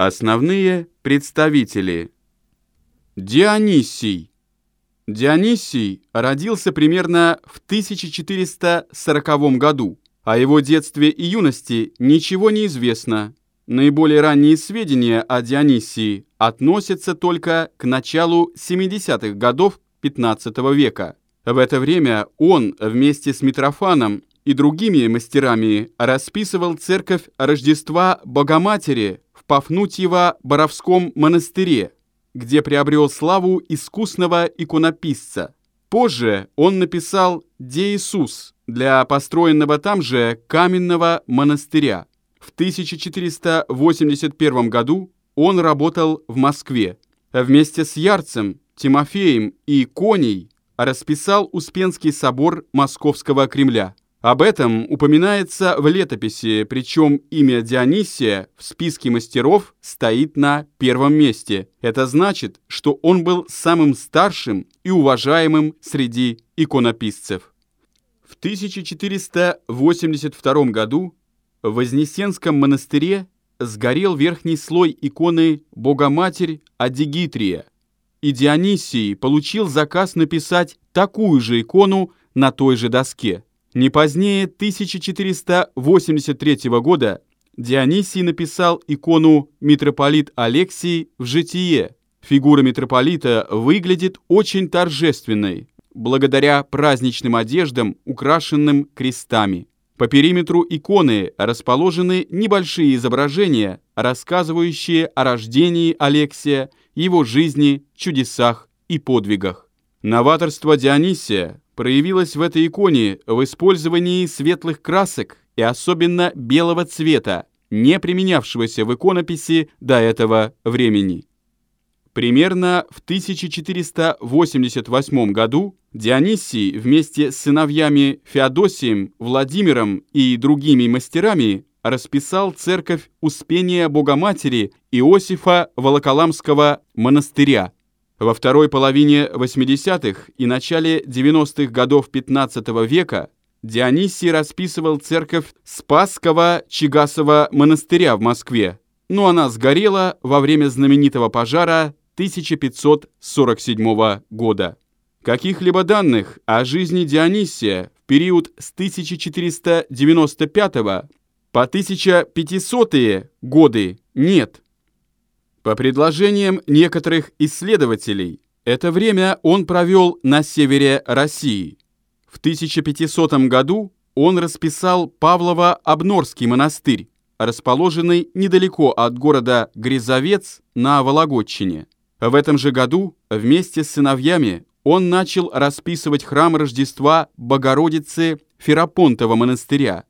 Основные представители. Дионисий. Дионисий родился примерно в 1440 году. О его детстве и юности ничего не известно. Наиболее ранние сведения о Дионисии относятся только к началу 70-х годов XV века. В это время он вместе с Митрофаном и другими мастерами расписывал церковь Рождества Богоматери в Пафнутьево-Боровском монастыре, где приобрел славу искусного иконописца. Позже он написал «Де Иисус» для построенного там же каменного монастыря. В 1481 году он работал в Москве. Вместе с Ярцем, Тимофеем и Коней расписал Успенский собор Московского Кремля. Об этом упоминается в летописи, причем имя Дионисия в списке мастеров стоит на первом месте. Это значит, что он был самым старшим и уважаемым среди иконописцев. В 1482 году в Вознесенском монастыре сгорел верхний слой иконы Богоматерь Адигитрия, и Дионисий получил заказ написать такую же икону на той же доске. Не позднее 1483 года Дионисий написал икону «Митрополит Алексий в житие». Фигура митрополита выглядит очень торжественной, благодаря праздничным одеждам, украшенным крестами. По периметру иконы расположены небольшие изображения, рассказывающие о рождении Алексия, его жизни, чудесах и подвигах. Новаторство Дионисия проявилась в этой иконе в использовании светлых красок и особенно белого цвета, не применявшегося в иконописи до этого времени. Примерно в 1488 году Дионисий вместе с сыновьями Феодосием, Владимиром и другими мастерами расписал церковь Успения Богоматери Иосифа Волоколамского монастыря – во второй половине 80-х и начале 90-х годов 15 века Дионисий расписывал церковь Спасского Чигасова монастыря в Москве, но она сгорела во время знаменитого пожара 1547 года. Каких-либо данных о жизни Дионисия в период с 1495 по 1500 годы нет – по предложениям некоторых исследователей, это время он провел на севере России. В 1500 году он расписал Павлово-Обнорский монастырь, расположенный недалеко от города Грязовец на Вологодчине. В этом же году вместе с сыновьями он начал расписывать храм Рождества Богородицы Ферапонтова монастыря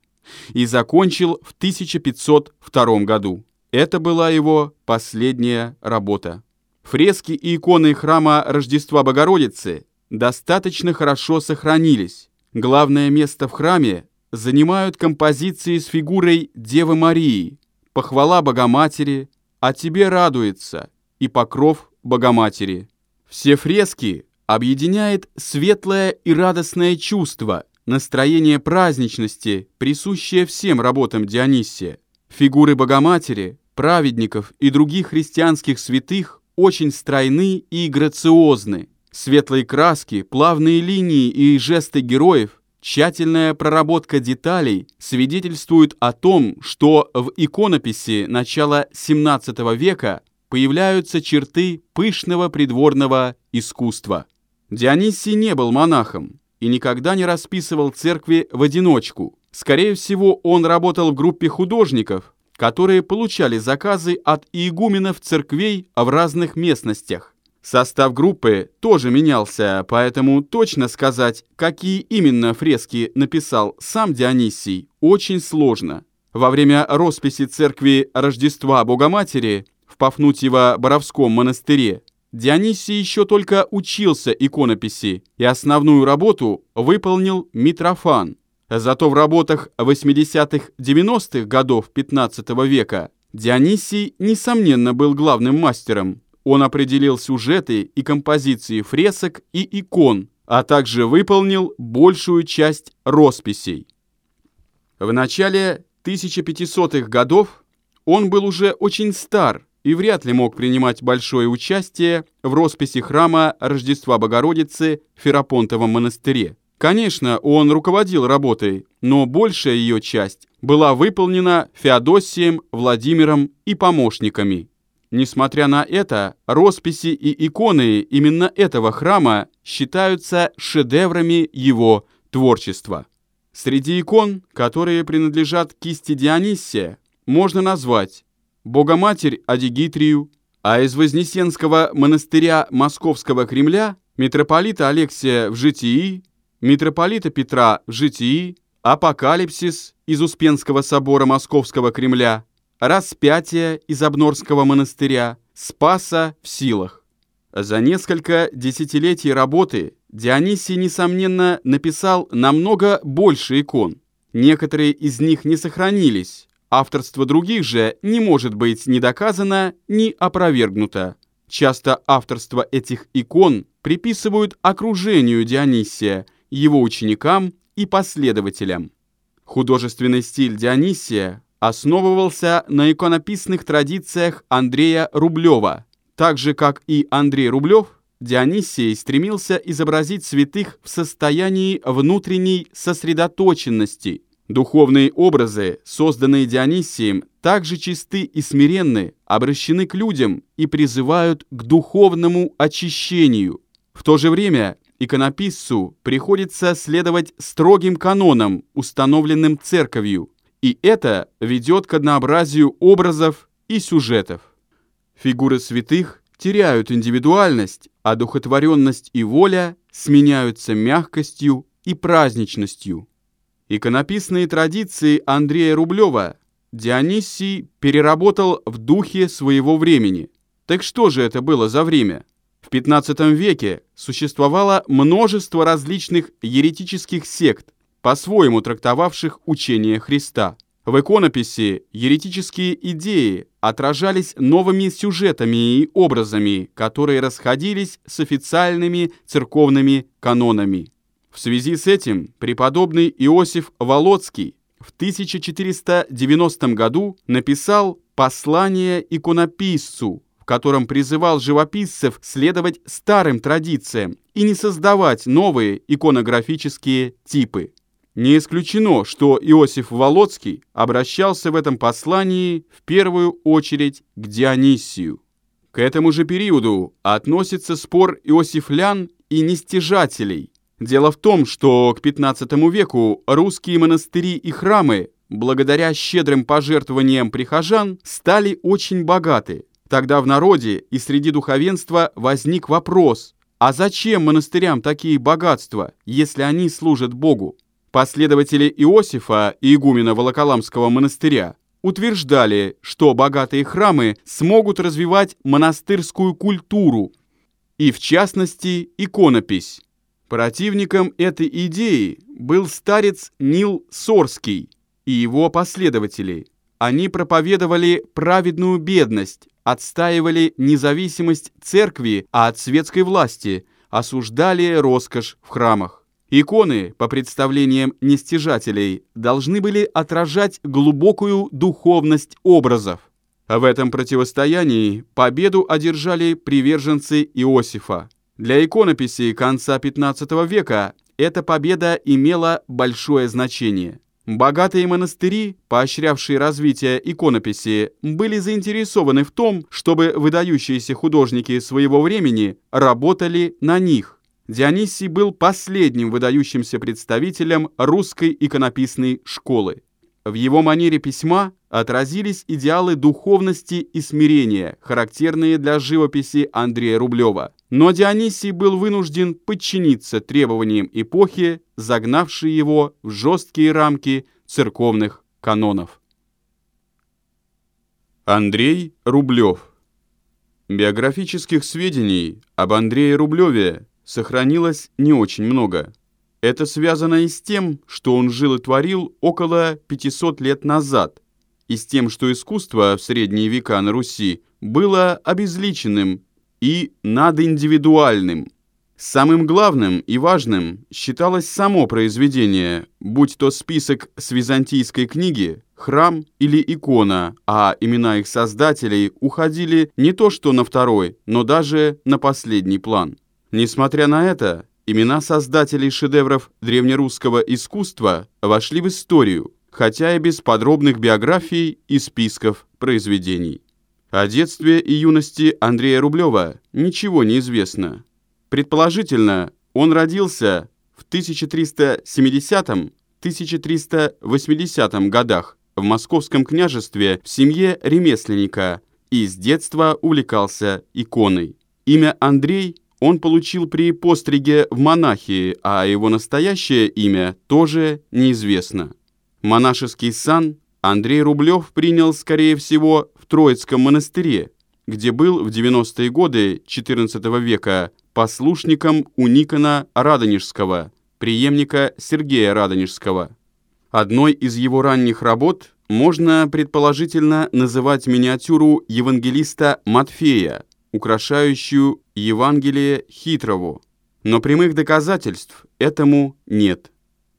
и закончил в 1502 году. Это была его последняя работа. Фрески и иконы храма Рождества Богородицы достаточно хорошо сохранились. Главное место в храме занимают композиции с фигурой Девы Марии, похвала Богоматери, «А тебе радуется» и покров Богоматери. Все фрески объединяет светлое и радостное чувство, настроение праздничности, присущее всем работам Дионисия. Фигуры Богоматери, праведников и других христианских святых очень стройны и грациозны. Светлые краски, плавные линии и жесты героев, тщательная проработка деталей свидетельствуют о том, что в иконописи начала XVII века появляются черты пышного придворного искусства. Дионисий не был монахом и никогда не расписывал церкви в одиночку. Скорее всего, он работал в группе художников, которые получали заказы от игуменов церквей в разных местностях. Состав группы тоже менялся, поэтому точно сказать, какие именно фрески написал сам Дионисий, очень сложно. Во время росписи церкви Рождества Богоматери в Пафнутьево-Боровском монастыре Дионисий еще только учился иконописи, и основную работу выполнил Митрофан – Зато в работах 80-х-90-х годов 15 века Дионисий, несомненно, был главным мастером. Он определил сюжеты и композиции фресок и икон, а также выполнил большую часть росписей. В начале 1500-х годов он был уже очень стар и вряд ли мог принимать большое участие в росписи храма Рождества Богородицы в Ферапонтовом монастыре. Конечно, он руководил работой, но большая ее часть была выполнена Феодосием, Владимиром и помощниками. Несмотря на это, росписи и иконы именно этого храма считаются шедеврами его творчества. Среди икон, которые принадлежат кисти Дионисия, можно назвать Богоматерь Адигитрию, а из Вознесенского монастыря Московского Кремля митрополита Алексия в житии, митрополита Петра в житии, Апокалипсис из Успенского собора Московского Кремля, Распятие из Обнорского монастыря, Спаса в силах. За несколько десятилетий работы Дионисий, несомненно, написал намного больше икон. Некоторые из них не сохранились, авторство других же не может быть ни доказано, ни опровергнуто. Часто авторство этих икон приписывают окружению Дионисия, его ученикам и последователям. Художественный стиль Дионисия основывался на иконописных традициях Андрея Рублева. Так же, как и Андрей Рублев, Дионисий стремился изобразить святых в состоянии внутренней сосредоточенности. Духовные образы, созданные Дионисием, также чисты и смиренны, обращены к людям и призывают к духовному очищению. В то же время иконописцу приходится следовать строгим канонам, установленным церковью, и это ведет к однообразию образов и сюжетов. Фигуры святых теряют индивидуальность, а духотворенность и воля сменяются мягкостью и праздничностью. Иконописные традиции Андрея Рублева Дионисий переработал в духе своего времени. Так что же это было за время? В XV веке существовало множество различных еретических сект, по-своему трактовавших учение Христа. В иконописи еретические идеи отражались новыми сюжетами и образами, которые расходились с официальными церковными канонами. В связи с этим преподобный Иосиф Волоцкий в 1490 году написал «Послание иконописцу», котором призывал живописцев следовать старым традициям и не создавать новые иконографические типы. Не исключено, что Иосиф Волоцкий обращался в этом послании в первую очередь к Дионисию. К этому же периоду относится спор иосифлян и нестяжателей. Дело в том, что к XV веку русские монастыри и храмы, благодаря щедрым пожертвованиям прихожан, стали очень богаты. Тогда в народе и среди духовенства возник вопрос, а зачем монастырям такие богатства, если они служат Богу? Последователи Иосифа и игумена Волоколамского монастыря утверждали, что богатые храмы смогут развивать монастырскую культуру и, в частности, иконопись. Противником этой идеи был старец Нил Сорский и его последователи. Они проповедовали праведную бедность, отстаивали независимость церкви от светской власти, осуждали роскошь в храмах. Иконы, по представлениям нестяжателей, должны были отражать глубокую духовность образов. В этом противостоянии победу одержали приверженцы Иосифа. Для иконописи конца XV века эта победа имела большое значение. Богатые монастыри, поощрявшие развитие иконописи, были заинтересованы в том, чтобы выдающиеся художники своего времени работали на них. Дионисий был последним выдающимся представителем русской иконописной школы. В его манере письма отразились идеалы духовности и смирения, характерные для живописи Андрея Рублева. Но Дионисий был вынужден подчиниться требованиям эпохи, загнавшей его в жесткие рамки церковных канонов. Андрей Рублев Биографических сведений об Андрее Рублеве сохранилось не очень много. Это связано и с тем, что он жил и творил около 500 лет назад, и с тем, что искусство в средние века на Руси было обезличенным и надиндивидуальным. Самым главным и важным считалось само произведение, будь то список с византийской книги, храм или икона, а имена их создателей уходили не то что на второй, но даже на последний план. Несмотря на это, имена создателей шедевров древнерусского искусства вошли в историю, хотя и без подробных биографий и списков произведений. О детстве и юности Андрея Рублева ничего не известно. Предположительно, он родился в 1370-1380 годах в Московском княжестве в семье ремесленника и с детства увлекался иконой. Имя Андрей он получил при постриге в монахии, а его настоящее имя тоже неизвестно. Монашеский сан Андрей Рублев принял, скорее всего, в Троицком монастыре, где был в 90-е годы XIV века послушником у Никона Радонежского, преемника Сергея Радонежского. Одной из его ранних работ можно предположительно называть миниатюру евангелиста Матфея, украшающую Евангелие Хитрову, но прямых доказательств этому нет.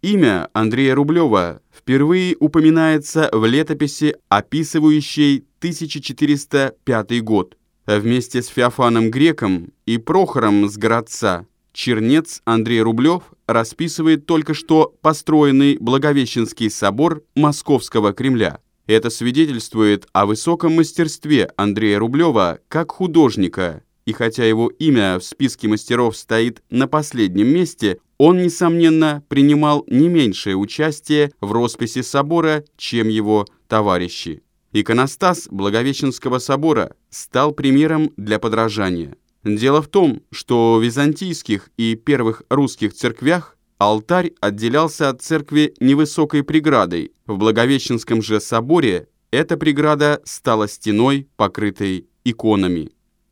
Имя Андрея Рублева впервые упоминается в летописи, описывающей 1405 год. Вместе с Феофаном Греком и Прохором с городца чернец Андрей Рублев расписывает только что построенный Благовещенский собор Московского Кремля. Это свидетельствует о высоком мастерстве Андрея Рублева как художника, и хотя его имя в списке мастеров стоит на последнем месте, он, несомненно, принимал не меньшее участие в росписи собора, чем его товарищи. Иконостас Благовещенского собора стал примером для подражания. Дело в том, что в византийских и первых русских церквях алтарь отделялся от церкви невысокой преградой. В Благовещенском же соборе эта преграда стала стеной, покрытой иконами.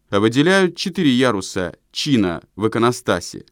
Выделяют четыре яруса чина в иконостасе.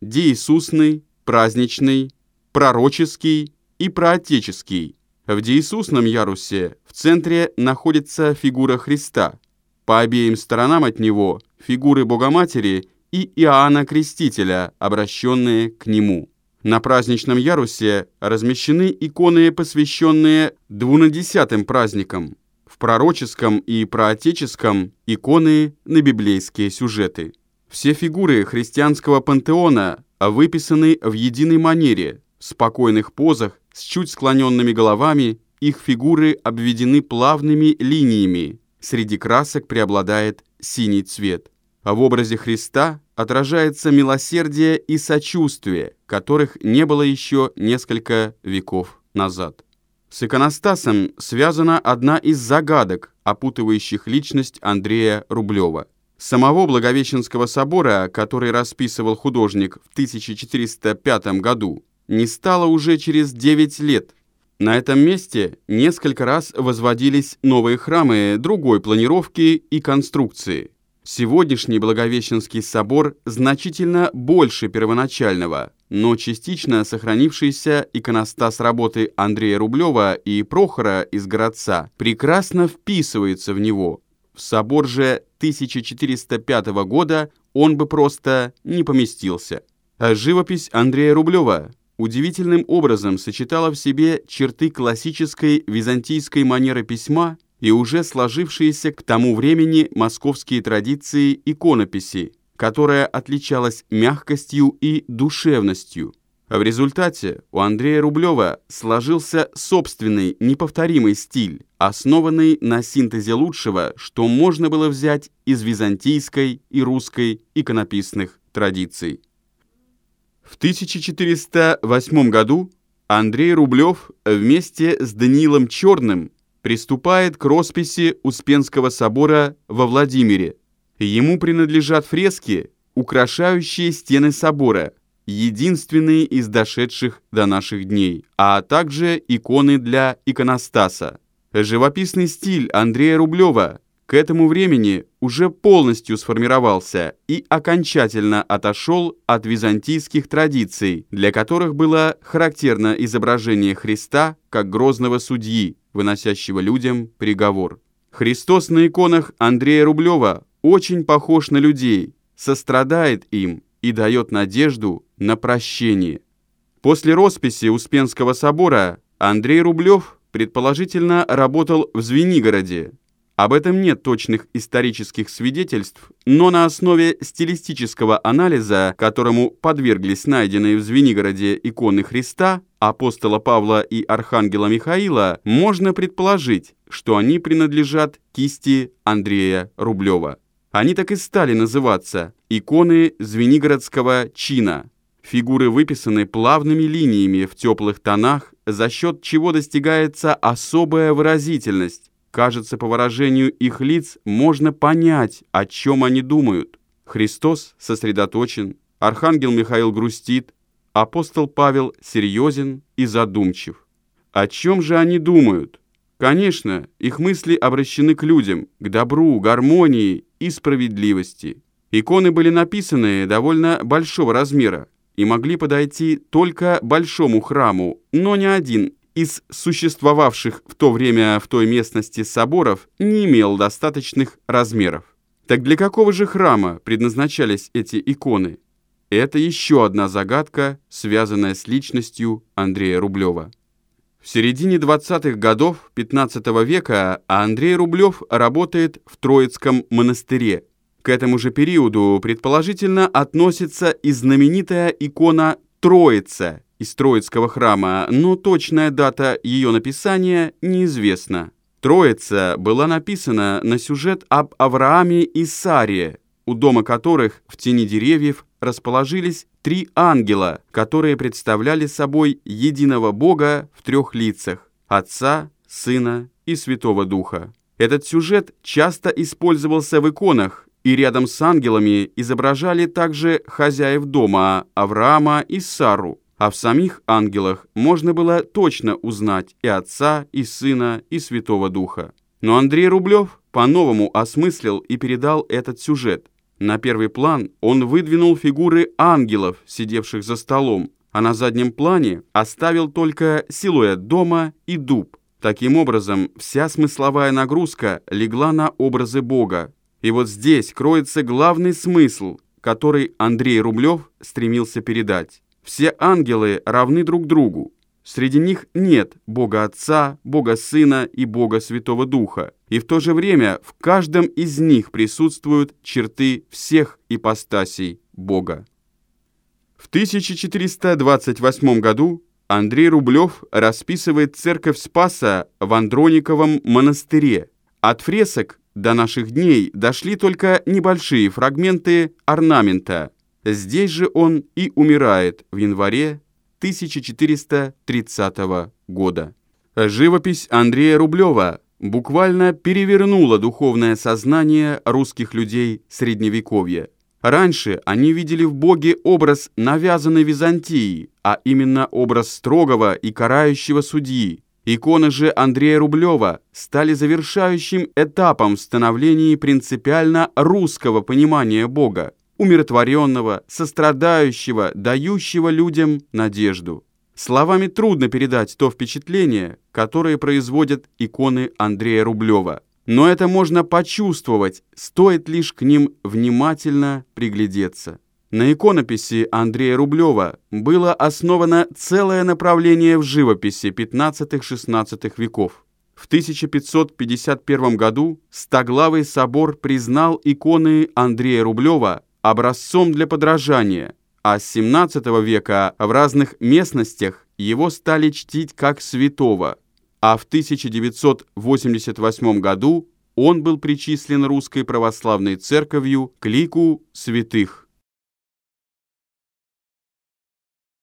Деисусный, праздничный, пророческий и проотеческий. В деисусном ярусе в центре находится фигура Христа. По обеим сторонам от него фигуры Богоматери и Иоанна Крестителя, обращенные к нему. На праздничном ярусе размещены иконы, посвященные двунадесятым праздникам. В пророческом и проотеческом – иконы на библейские сюжеты. Все фигуры христианского пантеона выписаны в единой манере, в спокойных позах, с чуть склоненными головами, их фигуры обведены плавными линиями, среди красок преобладает синий цвет. А в образе Христа отражается милосердие и сочувствие, которых не было еще несколько веков назад. С иконостасом связана одна из загадок, опутывающих личность Андрея Рублева. Самого Благовещенского собора, который расписывал художник в 1405 году, не стало уже через 9 лет. На этом месте несколько раз возводились новые храмы другой планировки и конструкции. Сегодняшний Благовещенский собор значительно больше первоначального, но частично сохранившийся иконостас работы Андрея Рублева и Прохора из городца прекрасно вписывается в него. В собор же 1405 года он бы просто не поместился. А живопись Андрея Рублева удивительным образом сочетала в себе черты классической византийской манеры письма и уже сложившиеся к тому времени московские традиции иконописи, которая отличалась мягкостью и душевностью. В результате у Андрея Рублева сложился собственный неповторимый стиль, основанный на синтезе лучшего, что можно было взять из византийской и русской иконописных традиций. В 1408 году Андрей Рублев вместе с Даниилом Черным приступает к росписи Успенского собора во Владимире. Ему принадлежат фрески, украшающие стены собора, единственные из дошедших до наших дней, а также иконы для иконостаса. Живописный стиль Андрея Рублева к этому времени уже полностью сформировался и окончательно отошел от византийских традиций, для которых было характерно изображение Христа как грозного судьи, выносящего людям приговор. Христос на иконах Андрея Рублева очень похож на людей, сострадает им и дает надежду на прощение. После росписи Успенского собора Андрей Рублев предположительно работал в Звенигороде, об этом нет точных исторических свидетельств, но на основе стилистического анализа, которому подверглись найденные в Звенигороде иконы Христа, апостола Павла и архангела Михаила, можно предположить, что они принадлежат кисти Андрея Рублева. Они так и стали называться «иконы Звенигородского чина». Фигуры выписаны плавными линиями в теплых тонах, за счет чего достигается особая выразительность, Кажется, по выражению их лиц можно понять, о чем они думают. Христос сосредоточен, Архангел Михаил грустит, апостол Павел серьезен и задумчив. О чем же они думают? Конечно, их мысли обращены к людям, к добру, гармонии и справедливости. Иконы были написаны довольно большого размера и могли подойти только большому храму, но ни один из существовавших в то время в той местности соборов не имел достаточных размеров. Так для какого же храма предназначались эти иконы? Это еще одна загадка, связанная с личностью Андрея Рублева. В середине 20-х годов 15 века Андрей Рублев работает в Троицком монастыре. К этому же периоду предположительно относится и знаменитая икона Троица из Троицкого храма, но точная дата ее написания неизвестна. Троица была написана на сюжет об Аврааме и Саре, у дома которых в тени деревьев расположились три ангела, которые представляли собой единого Бога в трех лицах – Отца, Сына и Святого Духа. Этот сюжет часто использовался в иконах, и рядом с ангелами изображали также хозяев дома Авраама и Сару, а в самих ангелах можно было точно узнать и Отца, и Сына, и Святого Духа. Но Андрей Рублев по-новому осмыслил и передал этот сюжет. На первый план он выдвинул фигуры ангелов, сидевших за столом, а на заднем плане оставил только силуэт дома и дуб. Таким образом, вся смысловая нагрузка легла на образы Бога. И вот здесь кроется главный смысл, который Андрей Рублев стремился передать. Все ангелы равны друг другу. Среди них нет Бога Отца, Бога Сына и Бога Святого Духа. И в то же время в каждом из них присутствуют черты всех ипостасей Бога. В 1428 году Андрей Рублев расписывает церковь Спаса в Андрониковом монастыре. От фресок до наших дней дошли только небольшие фрагменты орнамента – Здесь же он и умирает в январе 1430 года. Живопись Андрея Рублева буквально перевернула духовное сознание русских людей Средневековья. Раньше они видели в Боге образ навязанной Византии, а именно образ строгого и карающего судьи. Иконы же Андрея Рублева стали завершающим этапом в становлении принципиально русского понимания Бога умиротворенного, сострадающего, дающего людям надежду. Словами трудно передать то впечатление, которое производят иконы Андрея Рублева. Но это можно почувствовать, стоит лишь к ним внимательно приглядеться. На иконописи Андрея Рублева было основано целое направление в живописи 15-16 веков. В 1551 году Стоглавый собор признал иконы Андрея Рублева образцом для подражания, а с 17 века в разных местностях его стали чтить как святого, а в 1988 году он был причислен Русской Православной Церковью к лику святых.